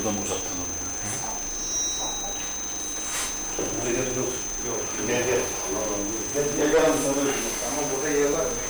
Bu da mı uzaktan oluyor? Yok. Yok. Gel gel. Gel gel gel Ama burada yer var. Tamam.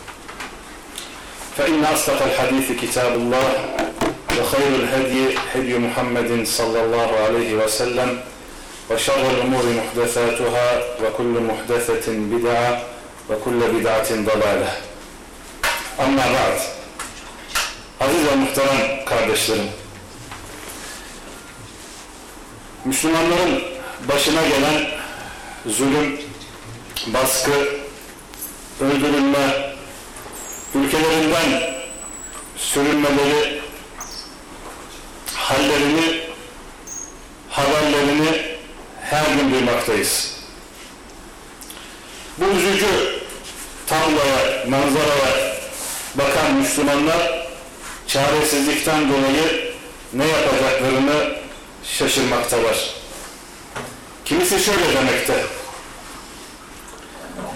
فإن أصدق الحديث كتاب الله وخير الهدي هدي محمد صلى الله عليه وسلم وشر الأمور محدثاتها وكل محدثة بدعة وكل بدعة ضلالة أما بعد Aziz ve muhterem kardeşlerim, Müslümanların başına gelen zulüm, baskı, öldürülme, ülkelerinden sürünmeleri, hallerini, haberlerini her gün duymaktayız. Bu üzücü tabloya, manzaraya bakan Müslümanlar çaresizlikten dolayı ne yapacaklarını şaşırmaktalar. Kimisi şöyle demekte.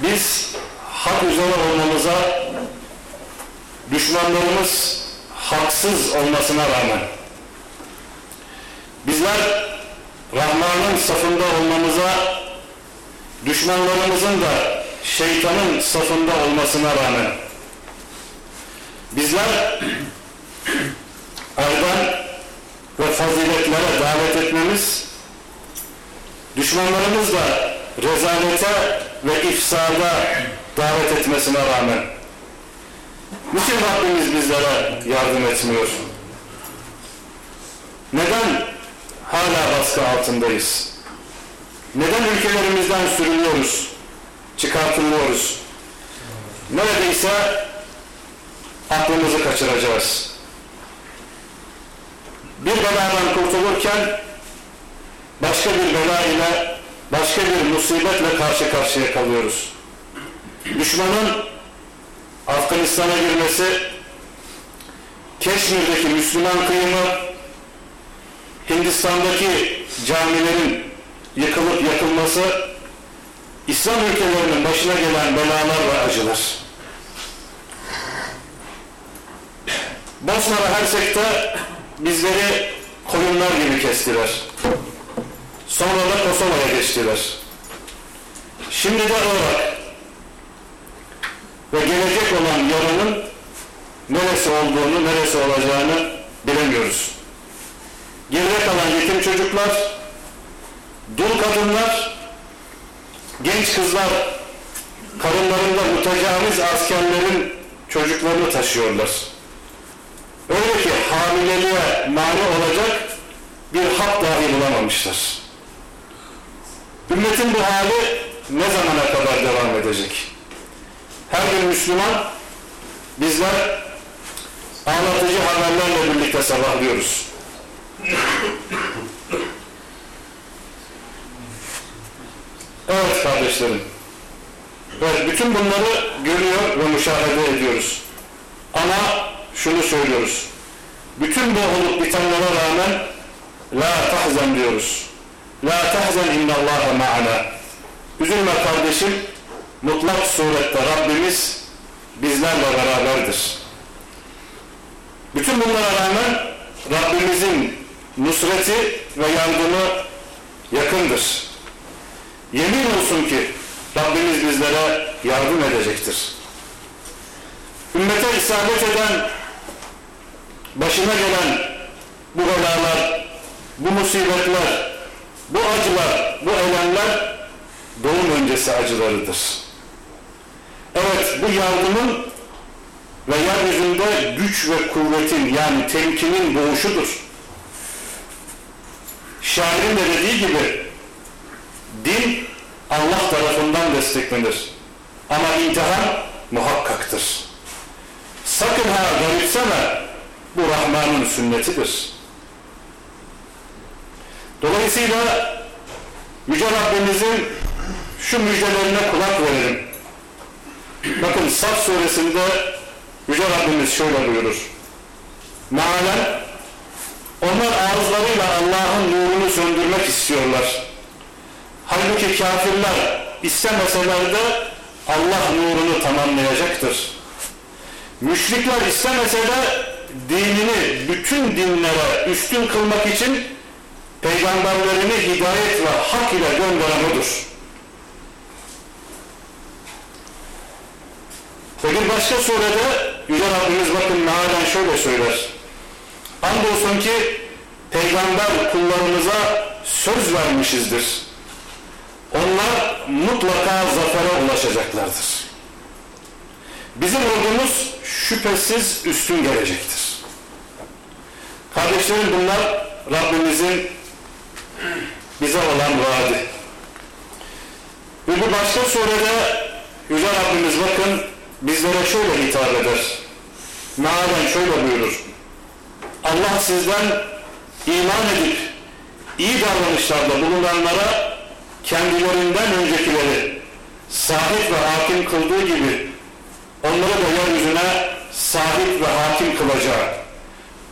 Biz hak üzere olmamıza düşmanlarımız haksız olmasına rağmen. Bizler Rahman'ın safında olmamıza düşmanlarımızın da şeytanın safında olmasına rağmen. Bizler erdem ve faziletlere davet etmemiz düşmanlarımız da rezalete ve ifsada davet etmesine rağmen Niçin Rabbimiz bizlere yardım etmiyor? Neden hala baskı altındayız? Neden ülkelerimizden sürülüyoruz? Çıkartılıyoruz? Neredeyse aklımızı kaçıracağız. Bir beladan kurtulurken başka bir bela ile başka bir musibetle karşı karşıya kalıyoruz. Düşmanın Afganistan'a girmesi, Keşmir'deki Müslüman kıyımı, Hindistan'daki camilerin yıkılıp yakılması, İslam ülkelerinin başına gelen belalar ve acılar. Bosna ve Hersek'te bizleri koyunlar gibi kestiler. Sonra da Kosova'ya geçtiler. Şimdi de Irak ve gelecek olan yarının neresi olduğunu, neresi olacağını bilemiyoruz. Geride kalan yetim çocuklar, dul kadınlar, genç kızlar karınlarında mütecaviz askerlerin çocuklarını taşıyorlar. Öyle ki hamileliğe mani olacak bir hak dahi bulamamışlar. Ümmetin bu hali ne zamana kadar devam edecek? Her bir Müslüman bizler ağlatıcı haberlerle birlikte sabahlıyoruz. Evet kardeşlerim. Evet, bütün bunları görüyor ve müşahede ediyoruz. Ama şunu söylüyoruz. Bütün bu olup bitenlere rağmen La tahzen diyoruz. La tahzen innallaha ma'ana. Üzülme kardeşim, mutlak surette Rabbimiz bizlerle beraberdir. Bütün bunlara rağmen Rabbimizin nusreti ve yardımı yakındır. Yemin olsun ki Rabbimiz bizlere yardım edecektir. Ümmete isabet eden başına gelen bu belalar, bu musibetler, bu acılar, bu elemler doğum öncesi acılarıdır. Evet bu yardımın ve yeryüzünde güç ve kuvvetin yani temkinin doğuşudur. Şairin de dediği gibi din Allah tarafından desteklenir. Ama imtihan muhakkaktır. Sakın ha garipseme bu Rahman'ın sünnetidir. Dolayısıyla Yüce Rabbimizin şu müjdelerine kulak verelim. Bakın Saf suresinde Yüce Rabbimiz şöyle buyurur. Mealen onlar ağızlarıyla Allah'ın nurunu söndürmek istiyorlar. Halbuki kafirler istemeseler de Allah nurunu tamamlayacaktır. Müşrikler istemese de dinini bütün dinlere üstün kılmak için peygamberlerini hidayet ve hak ile gönderen odur. Ve bir başka surede Yüce Rabbimiz bakın mealen şöyle söyler. Andolsun ki peygamber kullarımıza söz vermişizdir. Onlar mutlaka zafere ulaşacaklardır. Bizim ordumuz şüphesiz üstün gelecektir. Kardeşlerim bunlar Rabbimizin bize olan vaadi. Ve bu başka surede Yüce Rabbimiz bakın bizlere şöyle hitap eder. Mealen şöyle buyurur. Allah sizden iman edip iyi davranışlarda bulunanlara kendilerinden öncekileri sahip ve hakim kıldığı gibi onları da yeryüzüne sahip ve hakim kılacak.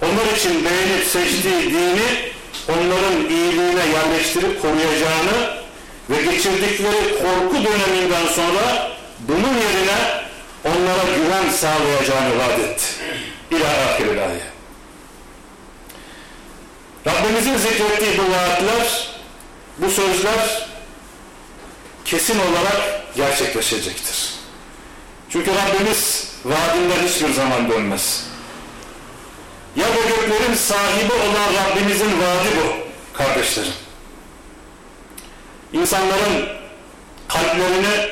Onlar için beğenip seçtiği dini onların iyiliğine yerleştirip koruyacağını ve geçirdikleri korku döneminden sonra bunun yerine onlara güven sağlayacağını vaat etti. İlâ ayet. Rabbimizin zikrettiği bu vaatler, bu sözler kesin olarak gerçekleşecektir. Çünkü Rabbimiz vaadinden hiçbir zaman dönmez. Ya bu göklerin sahibi olan Rabbimizin vaadi bu kardeşlerim. İnsanların kalplerini,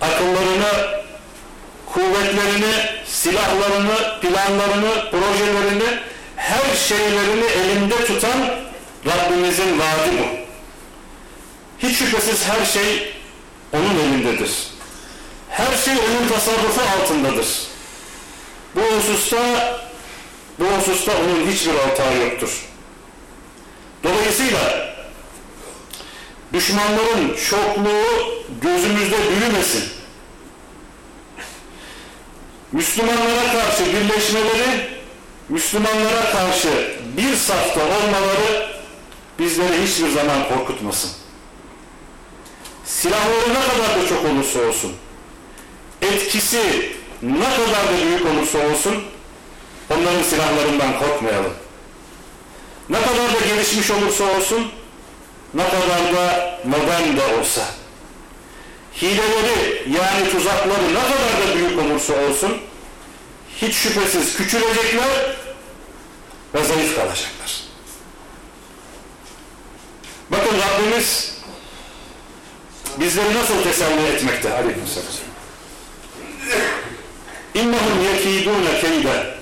akıllarını, kuvvetlerini, silahlarını, planlarını, projelerini, her şeylerini elinde tutan Rabbimizin vaadi bu. Hiç şüphesiz her şey onun elindedir. Her şey onun tasarrufu altındadır. Bu hususta bu hususta onun hiçbir hata yoktur. Dolayısıyla düşmanların çokluğu gözümüzde büyümesin. Müslümanlara karşı birleşmeleri, Müslümanlara karşı bir safta olmaları bizleri hiçbir zaman korkutmasın. Silahları ne kadar da çok olursa olsun, etkisi ne kadar da büyük olursa olsun, onların silahlarından korkmayalım. Ne kadar da gelişmiş olursa olsun, ne kadar da modern de olsa, hileleri yani tuzakları ne kadar da büyük olursa olsun, hiç şüphesiz küçülecekler ve zayıf kalacaklar. Bakın Rabbimiz bizleri nasıl teselli etmekte? Aleykümselam. İnnehum yekidûne keyde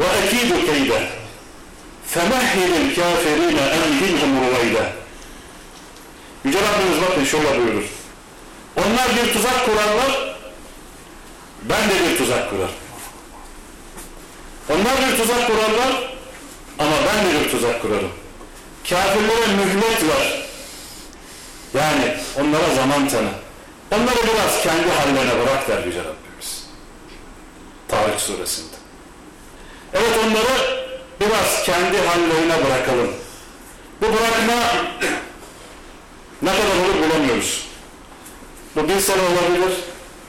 ve ekîdu keyde femehhilil kâferîne emhilhum ruveyde Yüce Rabbimiz bakın şöyle buyurur. Onlar bir tuzak kurarlar, ben de bir tuzak kurarım. Onlar bir tuzak kurarlar ama ben de bir tuzak kurarım. Kafirlere mühlet var. Yani onlara zaman tanı. Onları biraz kendi hallerine bırak der Yüce Rabbimiz. Tarık suresinde. Evet onları biraz kendi hallerine bırakalım. Bu bırakma ne kadar olur bulamıyoruz. Bu bir sene olabilir,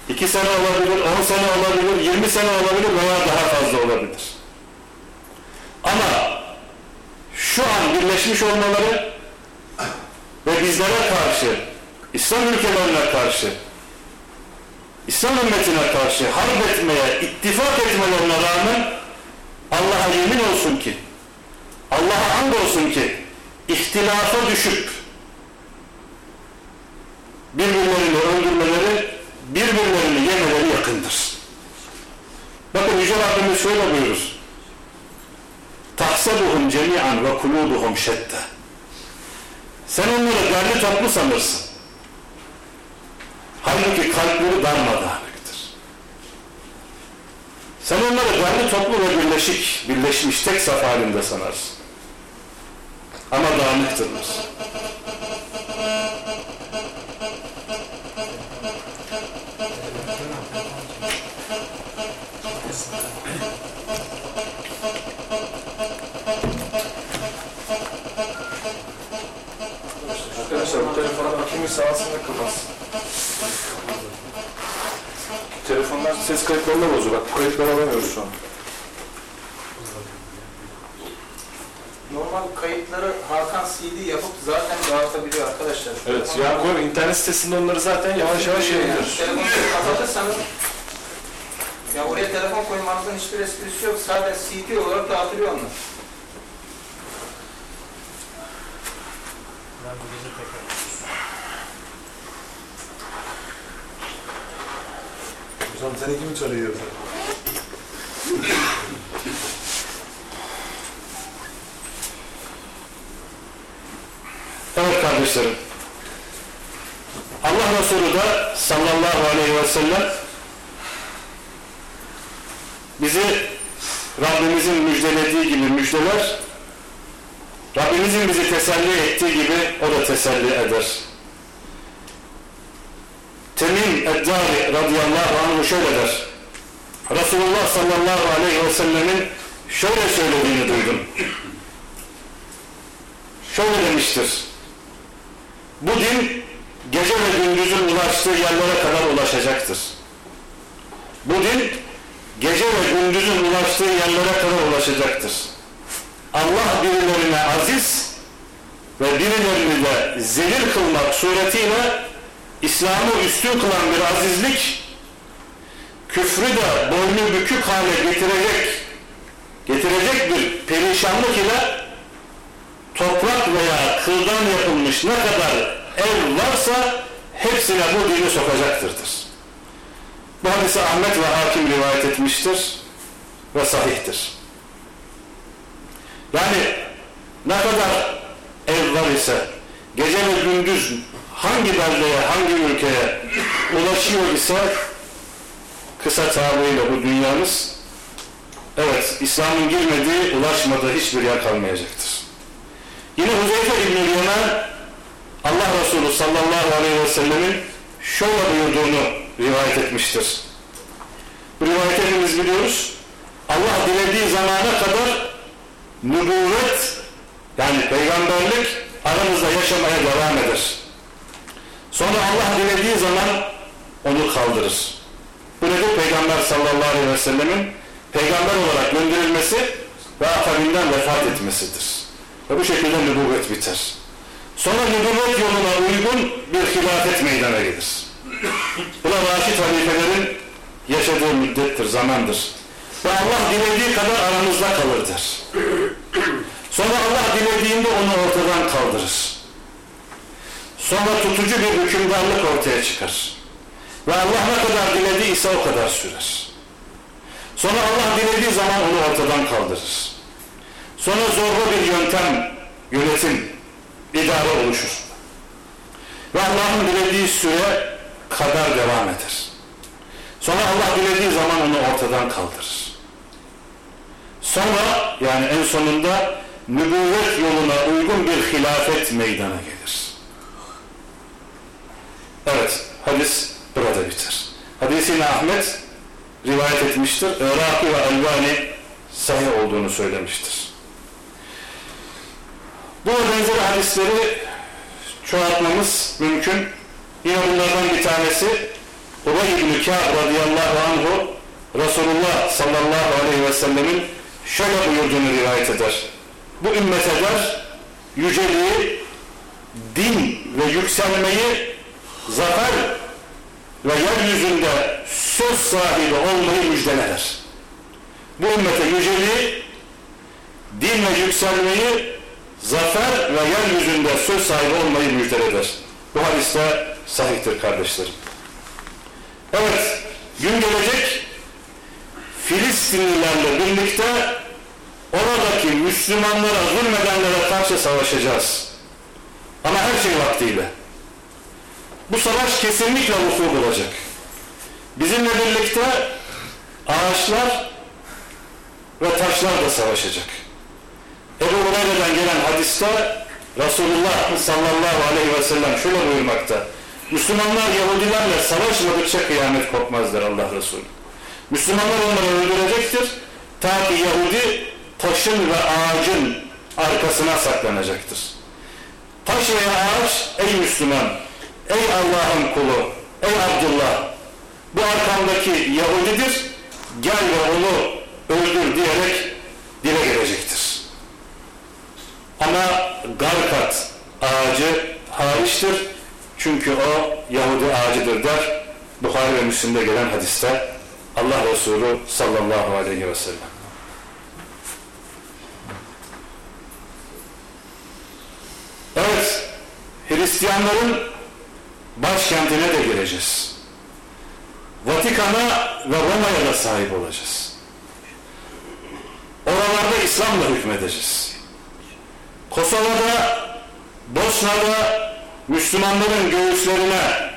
iki sene olabilir, on sene olabilir, yirmi sene olabilir veya daha fazla olabilir. Ama şu an birleşmiş olmaları ve bizlere karşı, İslam ülkelerine karşı, İslam ümmetine karşı harp etmeye, ittifak etmelerine rağmen Allah'a yemin olsun ki, Allah'a and olsun ki, ihtilafa düşüp, birbirlerini öldürmeleri, birbirlerini yemeleri yakındır. Bakın Yüce Rabbimiz şöyle buyurur. Tahsebuhum cemi'an ve kulubuhum şette. Sen onları derli toplu sanırsın. Halbuki kalpleri darmadağınıktır. Sen onları derli toplu ve birleşik, birleşmiş tek saf halinde sanarsın. Ama dağınıktırlar. Telefonlar ses kayıtlarına bozuyor. Bak kayıtları alamıyoruz şu an. Normal kayıtları Hakan CD yapıp zaten dağıtabiliyor arkadaşlar. Evet, ya koy internet sitesinde onları zaten yavaş yavaş yayınlıyoruz. Telefonu kapatırsanız ya oraya telefon koymanızın hiçbir esprisi yok. Sadece CD olarak dağıtılıyor onlar. Hocam seni kim çağırıyor? Evet kardeşlerim. Allah Resulü de sallallahu aleyhi ve sellem bizi Rabbimizin müjdelediği gibi müjdeler Rabbimizin bizi teselli ettiği gibi o da teselli eder. Eddari radıyallahu anh şöyle der. Resulullah sallallahu aleyhi ve sellemin şöyle söylediğini duydum. Şöyle demiştir. Bu din gece ve gündüzün ulaştığı yerlere kadar ulaşacaktır. Bu din gece ve gündüzün ulaştığı yerlere kadar ulaşacaktır. Allah birilerine aziz ve birilerini de zelil kılmak suretiyle İslam'ı üstün kılan bir azizlik küfrü de boynu bükük hale getirecek getirecek bir perişanlık ile toprak veya kıldan yapılmış ne kadar ev varsa hepsine bu dini sokacaktırdır. Bu hadisi Ahmet ve Hakim rivayet etmiştir ve sahihtir. Yani ne kadar ev var ise gece ve gündüz hangi beldeye, hangi ülkeye ulaşıyor ise kısa tabiriyle bu dünyamız evet İslam'ın girmediği, ulaşmadığı hiçbir yer kalmayacaktır. Yine Huzeyfe İbn-i Allah Resulü sallallahu aleyhi ve sellemin şöyle buyurduğunu rivayet etmiştir. Bu rivayeti hepimiz biliyoruz. Allah dilediği zamana kadar nübüvvet yani peygamberlik aramızda yaşamaya devam eder. Sonra Allah dilediği zaman onu kaldırır. Bu nedir? Peygamber sallallahu aleyhi ve sellemin peygamber olarak gönderilmesi ve akabinden vefat etmesidir. Ve bu şekilde nübüvvet biter. Sonra nübüvvet yoluna uygun bir hilafet meydana gelir. Bu da Raşid halifelerin yaşadığı müddettir, zamandır. Ve Allah dilediği kadar aramızda kalır der. Sonra Allah dilediğinde onu ortadan kaldırır. Sonra tutucu bir hükümdarlık ortaya çıkar. Ve Allah ne kadar dilediyse o kadar sürer. Sonra Allah dilediği zaman onu ortadan kaldırır. Sonra zorlu bir yöntem, yönetim, idare oluşur. Ve Allah'ın dilediği süre kadar devam eder. Sonra Allah dilediği zaman onu ortadan kaldırır. Sonra yani en sonunda nübüvvet yoluna uygun bir hilafet meydana gelir. Evet, hadis burada biter. Hadisini Ahmet rivayet etmiştir. Iraki ve Elbani sahih olduğunu söylemiştir. Bu benzer hadisleri çoğaltmamız mümkün. Yine bunlardan bir tanesi Ubay ibn Kâb radıyallahu anhu Resulullah sallallahu aleyhi ve sellemin şöyle buyurduğunu rivayet eder. Bu ümmet eder yüceliği, din ve yükselmeyi, zafer ve yeryüzünde söz sahibi olmayı müjdeler. Bu ümmete yüceliği, din ve yükselmeyi, zafer ve yeryüzünde söz sahibi olmayı müjdeledir. Bu hadiste sahihtir kardeşlerim. Evet, gün gelecek Filistinlilerle birlikte oradaki Müslümanlara, zulmedenlere karşı savaşacağız. Ama her şey vaktiyle. Bu savaş kesinlikle vuku bulacak. Bizimle birlikte ağaçlar ve taşlar da savaşacak. Ebu Hureyre'den gelen hadiste Resulullah sallallahu aleyhi ve sellem şöyle buyurmakta. Müslümanlar Yahudilerle savaşmadıkça kıyamet kopmaz der Allah Resulü. Müslümanlar onları öldürecektir. Ta ki Yahudi taşın ve ağacın arkasına saklanacaktır. Taş veya ağaç ey Müslüman, ey Allah'ın kulu, ey Abdullah bu arkamdaki Yahudidir gel ve onu öldür diyerek dile gelecektir. Ama Garkat ağacı hariçtir. Çünkü o Yahudi ağacıdır der. Bukhari ve Müslim'de gelen hadiste Allah Resulü sallallahu aleyhi ve sellem. Evet, Hristiyanların başkentine de gireceğiz. Vatikan'a ve Roma'ya da sahip olacağız. Oralarda İslam'la hükmedeceğiz. Kosova'da, Bosna'da Müslümanların göğüslerine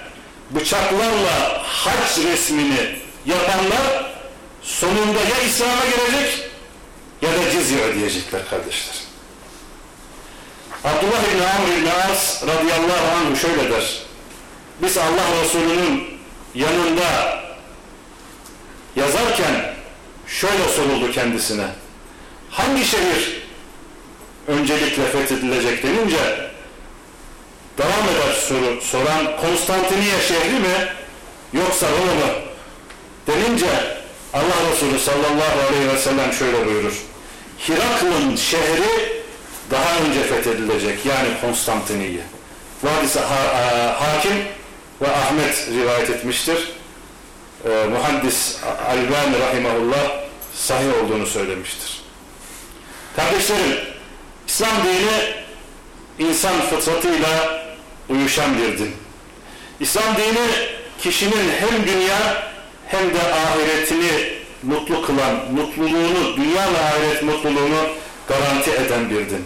bıçaklarla haç resmini yapanlar sonunda ya İslam'a girecek ya da cizye ödeyecekler kardeşler. Abdullah İbni Amr İbni As radıyallahu anh şöyle der. Biz Allah Resulü'nün yanında yazarken şöyle soruldu kendisine. Hangi şehir öncelikle fethedilecek denince devam eder soru, soran Konstantiniye şehri mi yoksa Roma mı denince Allah Resulü sallallahu aleyhi ve sellem şöyle buyurur. Hirakl'ın şehri daha önce fethedilecek yani Konstantiniye. Bu ha, ha, hakim ve Ahmet rivayet etmiştir. E, muhaddis Albani rahimahullah sahih olduğunu söylemiştir. Kardeşlerim, İslam dini insan fıtratıyla uyuşan bir din. İslam dini kişinin hem dünya hem de ahiretini mutlu kılan, mutluluğunu, dünya ve ahiret mutluluğunu garanti eden bir din.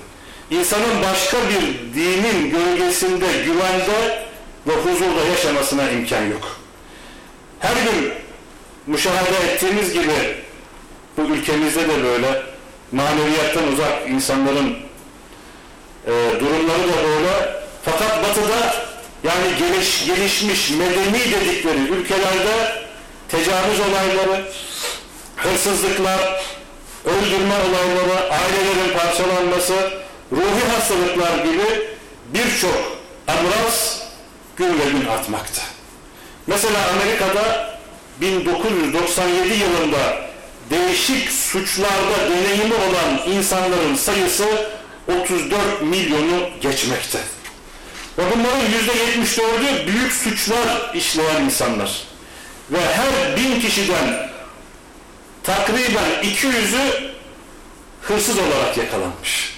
İnsanın başka bir dinin gölgesinde, güvende ve huzurda yaşamasına imkan yok. Her gün müşahede ettiğimiz gibi bu ülkemizde de böyle maneviyattan uzak insanların e, durumları da böyle fakat batıda yani geliş, gelişmiş medeni dedikleri ülkelerde tecavüz olayları, hırsızlıklar, öldürme olayları, ailelerin parçalanması, ruhi hastalıklar gibi birçok amraz gün artmakta. Mesela Amerika'da 1997 yılında değişik suçlarda deneyimi olan insanların sayısı 34 milyonu geçmekte. Ve bunların %74'ü büyük suçlar işleyen insanlar. Ve her bin kişiden takriben 200'ü hırsız olarak yakalanmış.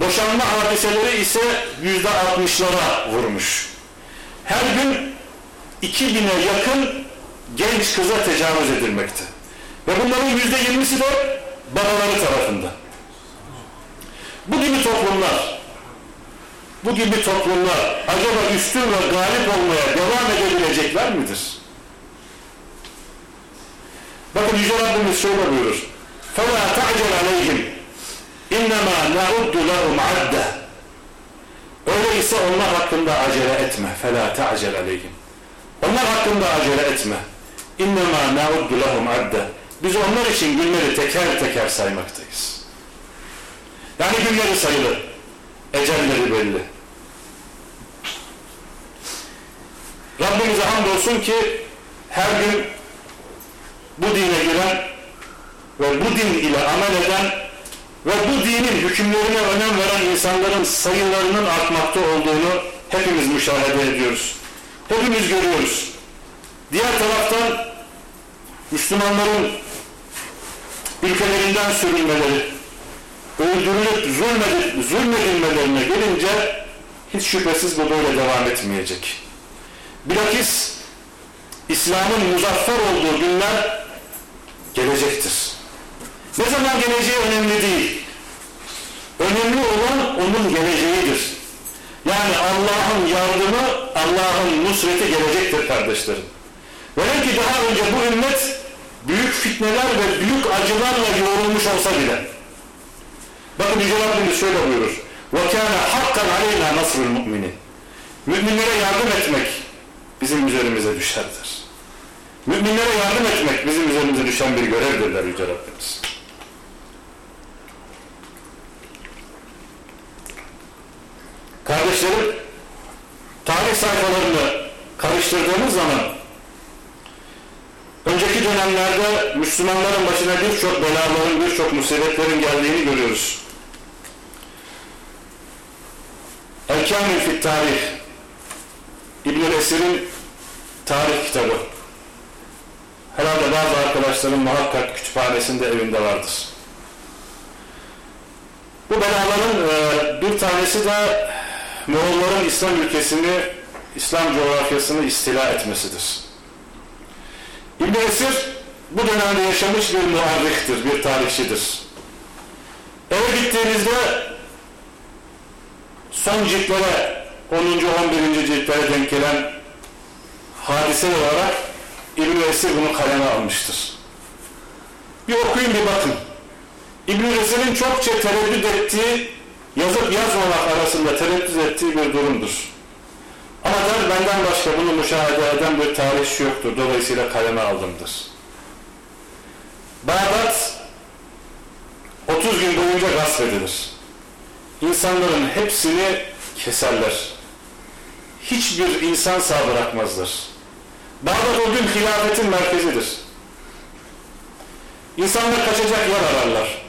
Boşanma hadiseleri ise %60'lara vurmuş. Her gün 2000'e yakın genç kıza tecavüz edilmekte. Ve bunların %20'si de babaları tarafından. Bu gibi toplumlar, bu gibi toplumlar acaba üstün ve galip olmaya devam edebilecekler midir? Bakın Yüce Rabbimiz şöyle buyurur. فَلَا تَعْجَلْ عَلَيْهِمْ İnnemâ na'uddu lehum adde. Öyleyse onlar hakkında acele etme. Fela te'acel aleyhim. Onlar hakkında acele etme. İnnemâ na'uddu lehum adde. Biz onlar için günleri teker teker saymaktayız. Yani günleri sayılı. Ecelleri belli. Rabbimize hamdolsun ki her gün bu dine giren ve bu din ile amel eden ve bu dinin hükümlerine önem veren insanların sayılarının artmakta olduğunu hepimiz müşahede ediyoruz. Hepimiz görüyoruz. Diğer taraftan Müslümanların ülkelerinden sürülmeleri, öldürülüp zulmedip, zulmedilmelerine gelince hiç şüphesiz bu böyle devam etmeyecek. Bilakis İslam'ın muzaffer olduğu günler gelecektir. Ne zaman geleceği önemli değil. Önemli olan onun geleceğidir. Yani Allah'ın yardımı, Allah'ın nusreti gelecektir kardeşlerim. Velev ki daha önce bu ümmet büyük fitneler ve büyük acılarla yoğrulmuş olsa bile. Bakın Yüce Rabbimiz şöyle buyurur. وَكَانَ حَقًّا عَلَيْنَا نَصْرُ الْمُؤْمِنِينَ Müminlere yardım etmek bizim üzerimize düşerdir. Müminlere yardım etmek bizim üzerimize düşen bir görevdirler Yüce Rabbimiz. Kardeşlerim, tarih sayfalarını karıştırdığımız zaman önceki dönemlerde Müslümanların başına birçok belaların, birçok musibetlerin geldiğini görüyoruz. El-Kamil fit Tarih İbn-i Esir'in tarih kitabı. Herhalde bazı arkadaşların muhakkak kütüphanesinde evinde vardır. Bu belaların e, bir tanesi de Moğolların İslam ülkesini, İslam coğrafyasını istila etmesidir. İbn Esir bu dönemde yaşamış bir muharriktir, bir tarihçidir. Eve gittiğinizde son ciltlere, 10. 11. ciltlere denk gelen hadise olarak İbn Esir bunu kaleme almıştır. Bir okuyun bir bakın. İbn Esir'in çokça tereddüt ettiği, yazıp yazmamak arasında tereddüt ettiği bir durumdur. Ama der benden başka bunu müşahede eden bir tarihçi yoktur. Dolayısıyla kaleme aldımdır. Bağdat 30 gün boyunca gasp edilir. İnsanların hepsini keserler. Hiçbir insan sağ bırakmazlar. Bağdat o gün hilafetin merkezidir. İnsanlar kaçacak yer ararlar.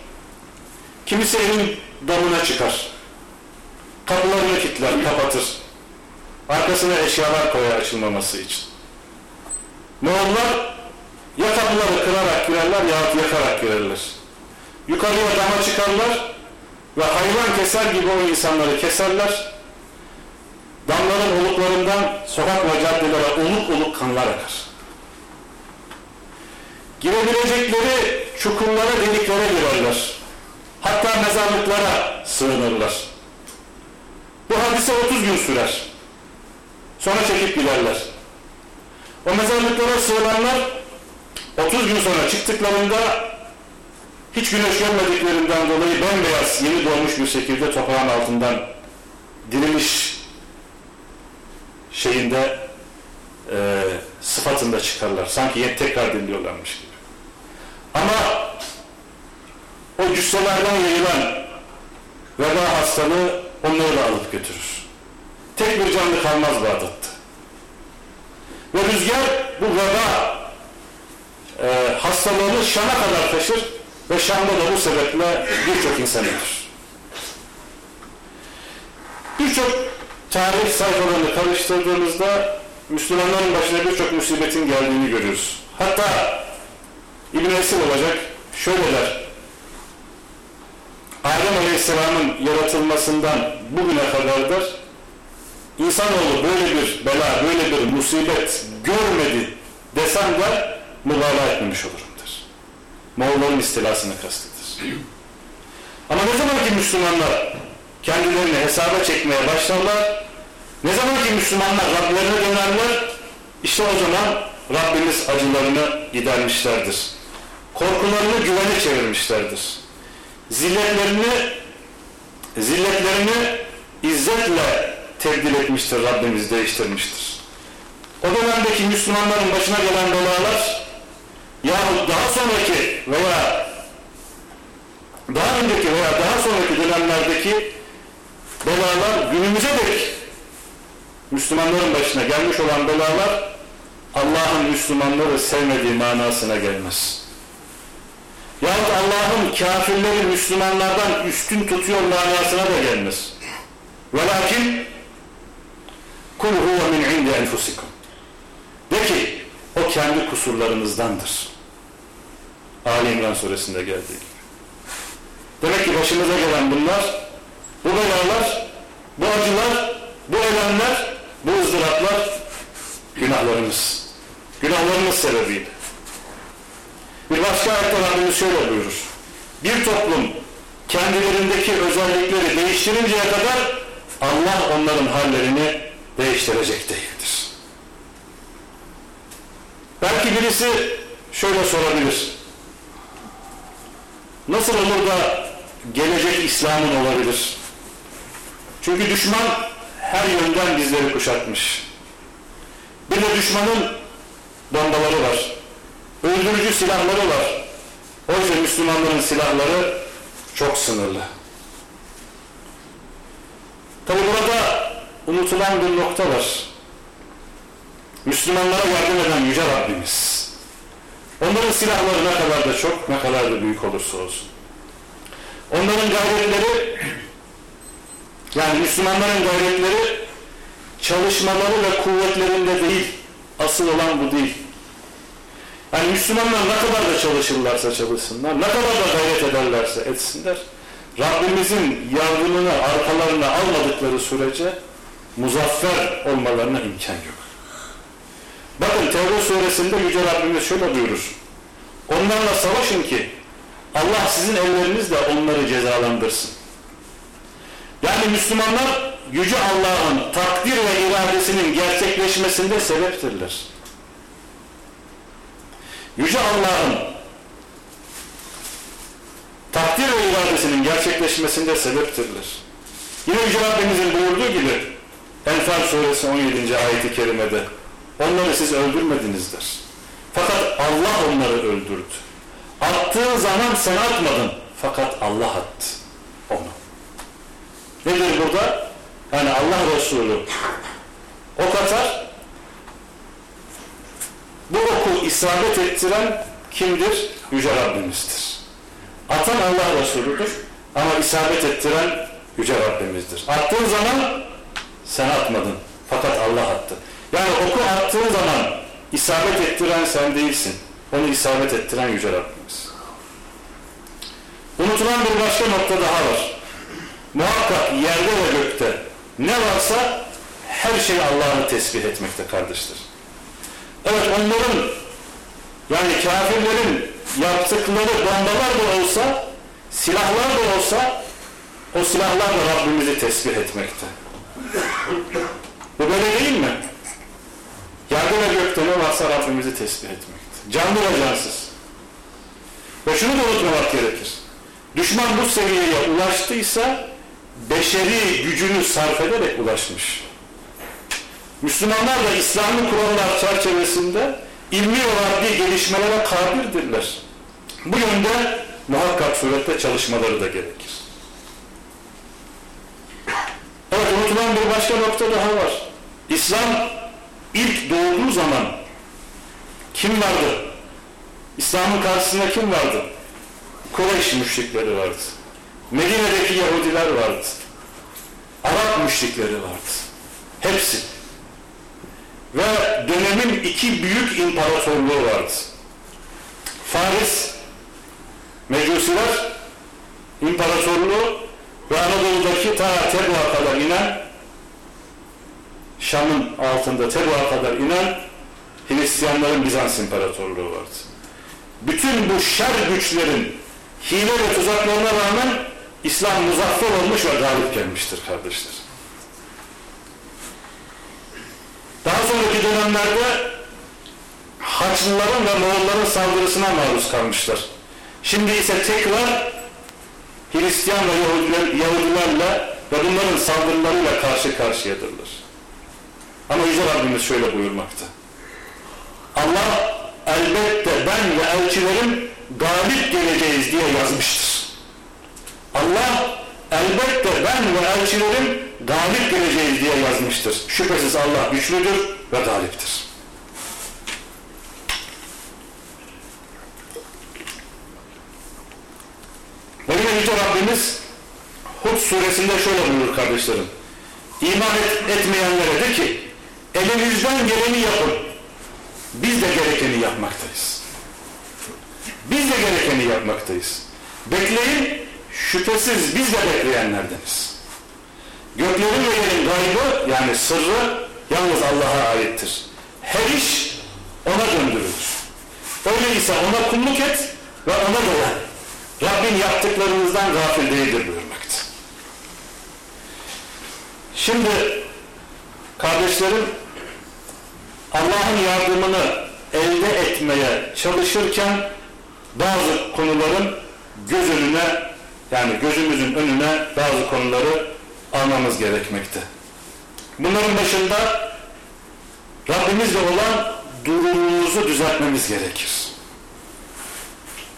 Kimisi evin damına çıkar. Kapılarını kilitler, kapatır. Arkasına eşyalar koyar açılmaması için. Moğollar ya kapıları kırarak girerler yahut yakarak girerler. Yukarıya dama çıkarlar ve hayvan keser gibi o insanları keserler. Damların oluklarından sokak ve caddelere oluk oluk kanlar akar. Girebilecekleri çukurlara, deliklere girerler. Hatta mezarlıklara sığınırlar. Bu hadise 30 gün sürer. Sonra çekip giderler. O mezarlıklara sığınanlar 30 gün sonra çıktıklarında hiç güneş görmediklerinden dolayı bembeyaz yeni doğmuş bir şekilde toprağın altından diriliş şeyinde e, sıfatında çıkarlar. Sanki yeni tekrar dinliyorlarmış gibi. Ama o cüsselerden yayılan veba hastalığı onları da alıp götürür. Tek bir canlı kalmaz Bağdat'ta. Ve rüzgar bu veba e, hastalığını Şam'a kadar taşır ve Şam'da da bu sebeple birçok insan ölür. Birçok tarih sayfalarını karıştırdığımızda Müslümanların başına birçok musibetin geldiğini görüyoruz. Hatta İbn Esir olacak şöyle der. Adem Aleyhisselam'ın yaratılmasından bugüne kadardır insanoğlu böyle bir bela, böyle bir musibet görmedi desem de mübalağa etmemiş olurumdur. Moğolların istilasını kastedir. Ama ne zaman ki Müslümanlar kendilerini hesaba çekmeye başlarlar, ne zaman ki Müslümanlar Rablerine dönerler, işte o zaman Rabbimiz acılarını gidermişlerdir. Korkularını güvene çevirmişlerdir. Zilletlerini zilletlerini izzetle tebdil etmiştir Rabbimiz değiştirmiştir. O dönemdeki Müslümanların başına gelen belalar yahut daha sonraki veya daha önceki veya daha sonraki dönemlerdeki belalar günümüze dek Müslümanların başına gelmiş olan belalar Allah'ın Müslümanları sevmediği manasına gelmez. Yahut Allah'ın kafirleri Müslümanlardan üstün tutuyor manasına da gelmez. Velakin kul huve min indi enfusikum. De ki o kendi kusurlarınızdandır. Ali İmran suresinde geldiği gibi. Demek ki başımıza gelen bunlar, bu belalar, bu acılar, bu elemler, bu ızdıraplar günahlarımız. Günahlarımız sebebiyle. Bir başka ayette Rabbimiz şöyle buyurur. Bir toplum kendilerindeki özellikleri değiştirinceye kadar Allah onların hallerini değiştirecek değildir. Belki birisi şöyle sorabilir. Nasıl olur da gelecek İslam'ın olabilir? Çünkü düşman her yönden bizleri kuşatmış. Bir de düşmanın bombaları var. Öldürücü silahları var. Oysa Müslümanların silahları çok sınırlı. Tabi burada unutulan bir nokta var. Müslümanlara yardım eden Yüce Rabbimiz. Onların silahları ne kadar da çok, ne kadar da büyük olursa olsun. Onların gayretleri, yani Müslümanların gayretleri çalışmaları ve kuvvetlerinde değil, asıl olan bu değil. Yani Müslümanlar ne kadar da çalışırlarsa çalışsınlar, ne kadar da gayret ederlerse etsinler, Rabbimizin yardımını arkalarına almadıkları sürece muzaffer olmalarına imkan yok. Bakın Tevbe suresinde Yüce Rabbimiz şöyle buyurur. Onlarla savaşın ki Allah sizin ellerinizle onları cezalandırsın. Yani Müslümanlar Yüce Allah'ın takdir ve iradesinin gerçekleşmesinde sebeptirler. Yüce Allah'ın takdir ve iradesinin gerçekleşmesinde sebeptirler. Yine Yüce Rabbimizin buyurduğu gibi Enfal suresi 17. ayeti kerimede onları siz öldürmedinizdir. Fakat Allah onları öldürdü. Attığın zaman sen atmadın. Fakat Allah attı onu. Nedir burada? Yani Allah Resulü ok atar. Bu oku isabet ettiren kimdir? Yüce Rabbimizdir. Atan Allah Resulüdür. Ama isabet ettiren Yüce Rabbimizdir. Attığın zaman sen atmadın. Fakat Allah attı. Yani oku attığın zaman isabet ettiren sen değilsin. Onu isabet ettiren Yüce Rabbimiz. Unutulan bir başka nokta daha var. Muhakkak yerde ve gökte ne varsa her şey Allah'ı tesbih etmekte kardeşler. Evet onların yani kafirlerin yaptıkları bombalar da olsa silahlar da olsa o silahlar da Rabbimizi tesbih etmekte. Bu böyle değil mi? Yerde ve gökte ne varsa Rabbimizi tesbih etmekte. Canlı ve cansız. Ve şunu da unutmamak gerekir. Düşman bu seviyeye ulaştıysa beşeri gücünü sarf ederek ulaşmış. Müslümanlar da İslami kurallar çerçevesinde ilmi ve maddi gelişmelere kadirdirler. Bu yönde muhakkak surette çalışmaları da gerekir. Evet unutulan bir başka nokta daha var. İslam ilk doğduğu zaman kim vardı? İslam'ın karşısında kim vardı? Kureyş müşrikleri vardı. Medine'deki Yahudiler vardı. Arap müşrikleri vardı. Hepsi. Ve dönemin iki büyük imparatorluğu vardı. Faris, Mecusiler İmparatorluğu ve Anadolu'daki ta Tebu'a kadar inen Şam'ın altında Tebu'a kadar inen Hristiyanların Bizans İmparatorluğu vardı. Bütün bu şer güçlerin hile ve tuzaklarına rağmen İslam muzaffer olmuş ve galip gelmiştir kardeşler. Daha sonraki dönemlerde Haçlıların ve Moğolların saldırısına maruz kalmışlar. Şimdi ise tekrar Hristiyan ve Yahudiler, Yahudilerle ve bunların saldırılarıyla karşı karşıyadırlar. Ama Yüce Rabbimiz şöyle buyurmakta. Allah elbette ben ve elçilerim galip geleceğiz diye yazmıştır. Allah elbette ben ve elçilerim galip geleceğiz diye yazmıştır. Şüphesiz Allah güçlüdür ve galiptir. Ve yine Yüce Rabbimiz Hud suresinde şöyle buyurur kardeşlerim. İman et, etmeyenlere de ki elinizden geleni yapın. Biz de gerekeni yapmaktayız. Biz de gerekeni yapmaktayız. Bekleyin şüphesiz biz de bekleyenlerdeniz. Göklerin ve yerin gaybı yani sırrı yalnız Allah'a aittir. Her iş ona döndürülür. Öyleyse ona kulluk et ve ona dayan. Rabbin yaptıklarınızdan gafil değildir buyurmakta. Şimdi kardeşlerim Allah'ın yardımını elde etmeye çalışırken bazı konuların göz önüne yani gözümüzün önüne bazı konuları almamız gerekmekte. Bunların başında Rabbimizle olan durumumuzu düzeltmemiz gerekir.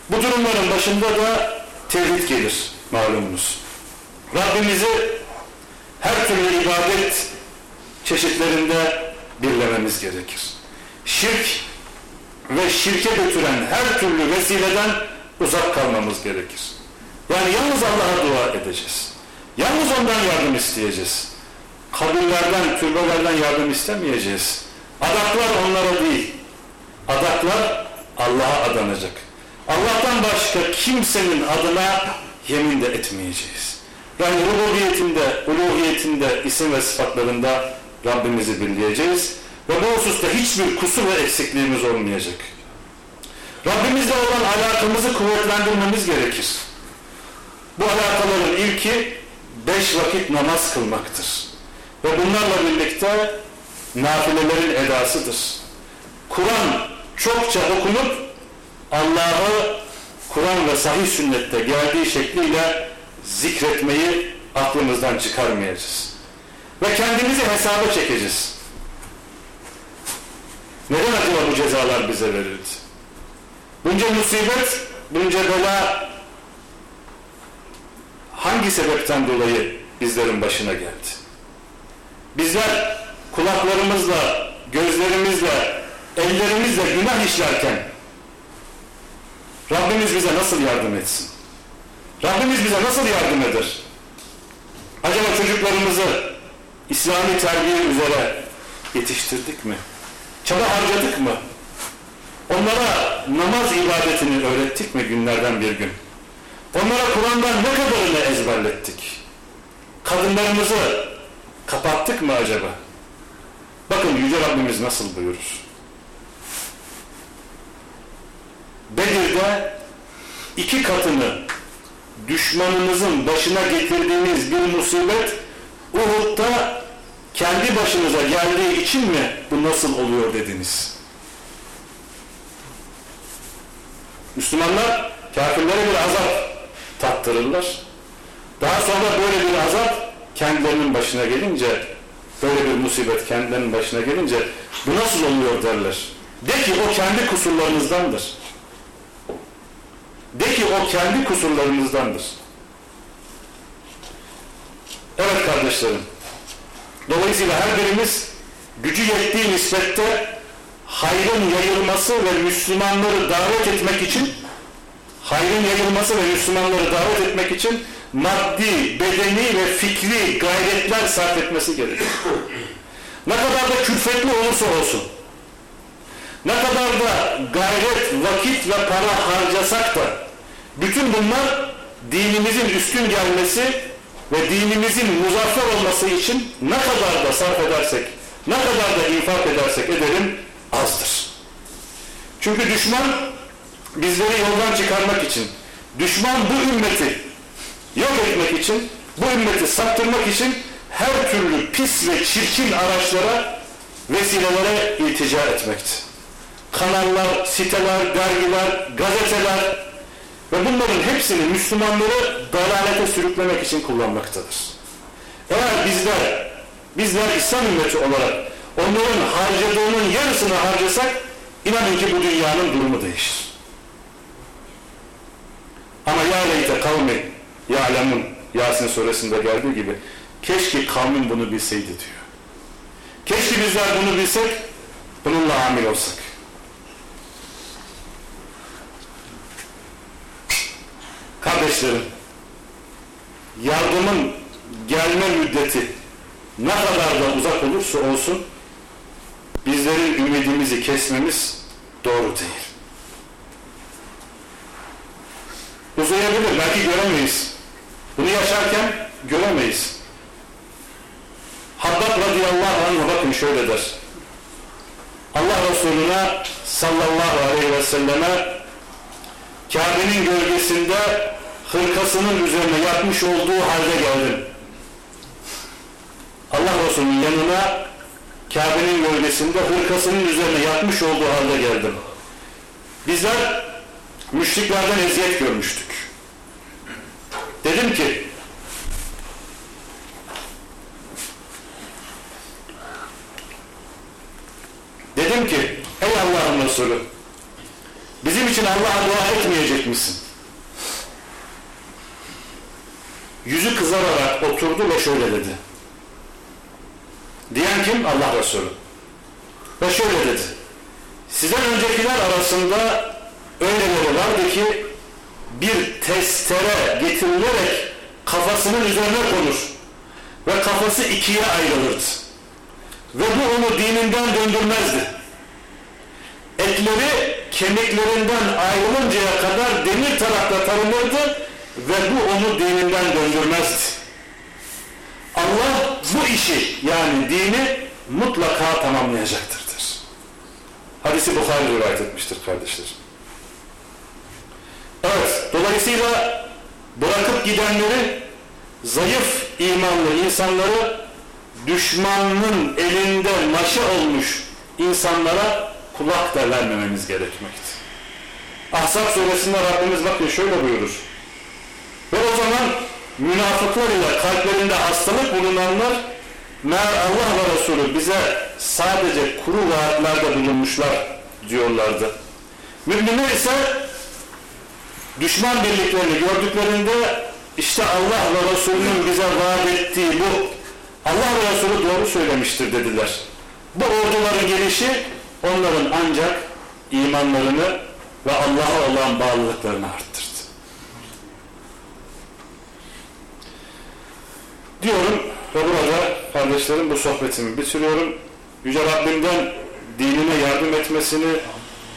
Bu durumların başında da tevhid gelir malumunuz. Rabbimizi her türlü ibadet çeşitlerinde birlememiz gerekir. Şirk ve şirke götüren her türlü vesileden uzak kalmamız gerekir. Yani yalnız Allah'a dua edeceğiz. Yalnız ondan yardım isteyeceğiz. Kabirlerden, türbelerden yardım istemeyeceğiz. Adaklar onlara değil. Adaklar Allah'a adanacak. Allah'tan başka kimsenin adına yemin de etmeyeceğiz. Yani rububiyetinde, uluhiyetinde, isim ve sıfatlarında Rabbimizi birleyeceğiz. Ve bu hususta hiçbir kusur ve eksikliğimiz olmayacak. Rabbimizle olan alakamızı kuvvetlendirmemiz gerekir. Bu alakaların ilki beş vakit namaz kılmaktır. Ve bunlarla birlikte nafilelerin edasıdır. Kur'an çokça okunup Allah'ı Kur'an ve sahih sünnette geldiği şekliyle zikretmeyi aklımızdan çıkarmayacağız. Ve kendimizi hesaba çekeceğiz. Neden acaba bu cezalar bize verildi? Bunca musibet, bunca bela hangi sebepten dolayı bizlerin başına geldi? Bizler kulaklarımızla, gözlerimizle, ellerimizle günah işlerken Rabbimiz bize nasıl yardım etsin? Rabbimiz bize nasıl yardım eder? Acaba çocuklarımızı İslami terbiye üzere yetiştirdik mi? Çaba harcadık mı? Onlara namaz ibadetini öğrettik mi günlerden bir gün? Onlara Kur'an'dan ne kadarını ezberlettik? Kadınlarımızı kapattık mı acaba? Bakın Yüce Rabbimiz nasıl buyurur? Bedir'de iki katını düşmanınızın başına getirdiğiniz bir musibet Uhud'da kendi başınıza geldiği için mi bu nasıl oluyor dediniz? Müslümanlar kafirlere bir azap tattırırlar. Daha sonra böyle bir azap kendilerinin başına gelince, böyle bir musibet kendilerinin başına gelince bu nasıl oluyor derler. De ki o kendi kusurlarınızdandır. De ki o kendi kusurlarınızdandır. Evet kardeşlerim. Dolayısıyla her birimiz gücü yettiği nispette hayrın yayılması ve Müslümanları davet etmek için hayrın yayılması ve Müslümanları davet etmek için maddi, bedeni ve fikri gayretler sarf etmesi gerekir. ne kadar da külfetli olursa olsun, ne kadar da gayret, vakit ve para harcasak da bütün bunlar dinimizin üstün gelmesi ve dinimizin muzaffer olması için ne kadar da sarf edersek, ne kadar da infak edersek edelim azdır. Çünkü düşman bizleri yoldan çıkarmak için, düşman bu ümmeti yok etmek için, bu ümmeti saptırmak için her türlü pis ve çirkin araçlara, vesilelere iltica etmekte. Kanallar, siteler, dergiler, gazeteler ve bunların hepsini Müslümanları dalalete sürüklemek için kullanmaktadır. Eğer bizler, bizler İslam ümmeti olarak onların harcadığının yarısını harcasak, inanın ki bu dünyanın durumu değişir. Ama ya leyte kavmi ya'lemun Yasin suresinde geldiği gibi keşke kavmin bunu bilseydi diyor. Keşke bizler bunu bilsek bununla amil olsak. Kardeşlerim yardımın gelme müddeti ne kadar da uzak olursa olsun bizlerin ümidimizi kesmemiz doğru değil. Uzayabilir, belki göremeyiz. Bunu yaşarken göremeyiz. Habbab radıyallahu anh bakın şöyle der. Allah Resulüne sallallahu aleyhi ve selleme Kabe'nin gölgesinde hırkasının üzerine yatmış olduğu halde geldim. Allah Resulü'nün yanına Kabe'nin gölgesinde hırkasının üzerine yatmış olduğu halde geldim. Bizler müşriklerden eziyet görmüştük. Dedim ki dedim ki ey Allah'ın Resulü bizim için Allah'a dua etmeyecek misin? Yüzü kızararak oturdu ve şöyle dedi. Diyen kim? Allah Resulü. Ve şöyle dedi. Sizden öncekiler arasında öyleleri vardı ki bir testere getirilerek kafasının üzerine konur ve kafası ikiye ayrılırdı. Ve bu onu dininden döndürmezdi. Etleri kemiklerinden ayrılıncaya kadar demir tarakla tarınırdı ve bu onu dininden döndürmezdi. Allah bu işi yani dini mutlaka tamamlayacaktır. Hadisi Bukhari rivayet etmiştir kardeşler. Evet, dolayısıyla bırakıp gidenleri zayıf imanlı insanları düşmanın elinde maşa olmuş insanlara kulak da vermememiz gerekmekte. Ahzab suresinde Rabbimiz bakın şöyle buyurur. Ve o zaman münafıklar ile kalplerinde hastalık bulunanlar meğer Allah ve Resulü bize sadece kuru vaatlerde bulunmuşlar diyorlardı. Müminler ise düşman birliklerini gördüklerinde işte Allah ve Resulünün bize vaat ettiği bu Allah ve Resulü doğru söylemiştir dediler. Bu orduların gelişi onların ancak imanlarını ve Allah'a olan bağlılıklarını arttırdı. Diyorum ve burada kardeşlerim bu sohbetimi bitiriyorum. Yüce Rabbimden dinine yardım etmesini,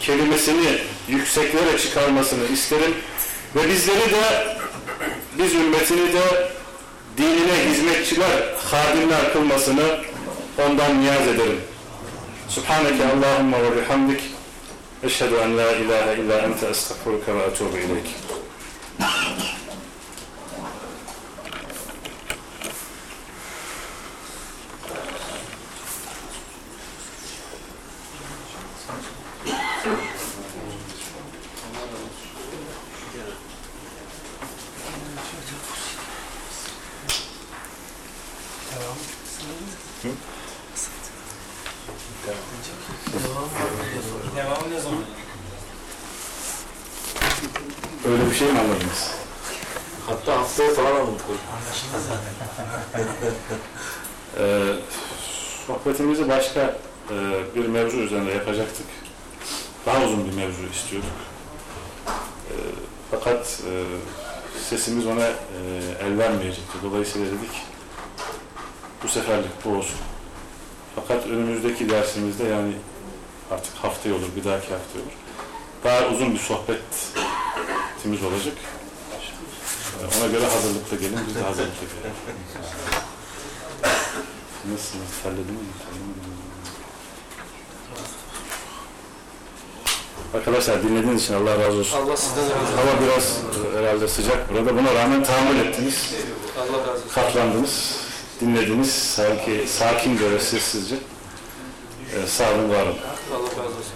kelimesini yükseklere çıkarmasını isterim. Ve bizleri de, biz ümmetini de dinine hizmetçiler, hadimler kılmasını ondan niyaz ederim. Subhaneke Allahumma ve bihamdik. Eşhedü en la ilahe illa ente estağfuruka ve etubu ileyk. Devamı ne zaman? Öyle bir şey mi anladınız? Hatta haftaya falan alındı. Ee, sohbetimizi başka e, bir mevzu üzerinde yapacaktık. Daha uzun bir mevzu istiyorduk. Ee, fakat e, sesimiz ona e, el vermeyecekti. Dolayısıyla dedik bu seferlik bu olsun. Fakat önümüzdeki dersimizde yani artık haftaya olur, bir dahaki hafta olur. Daha uzun bir sohbetimiz olacak. Ee, Ona göre hazırlıklı gelin, biz de hazırlıklı gelelim. Nasılsınız? Terlediniz mi? Arkadaşlar dinlediğiniz için Allah razı olsun. Allah sizden razı olsun. Hava biraz e, herhalde sıcak burada. Buna rağmen tahammül ettiniz. Allah razı olsun. Katlandınız. Dinlediniz. Sanki sakin böyle sessizce. Ee, sağ olun, var olun. Allah razı olsun.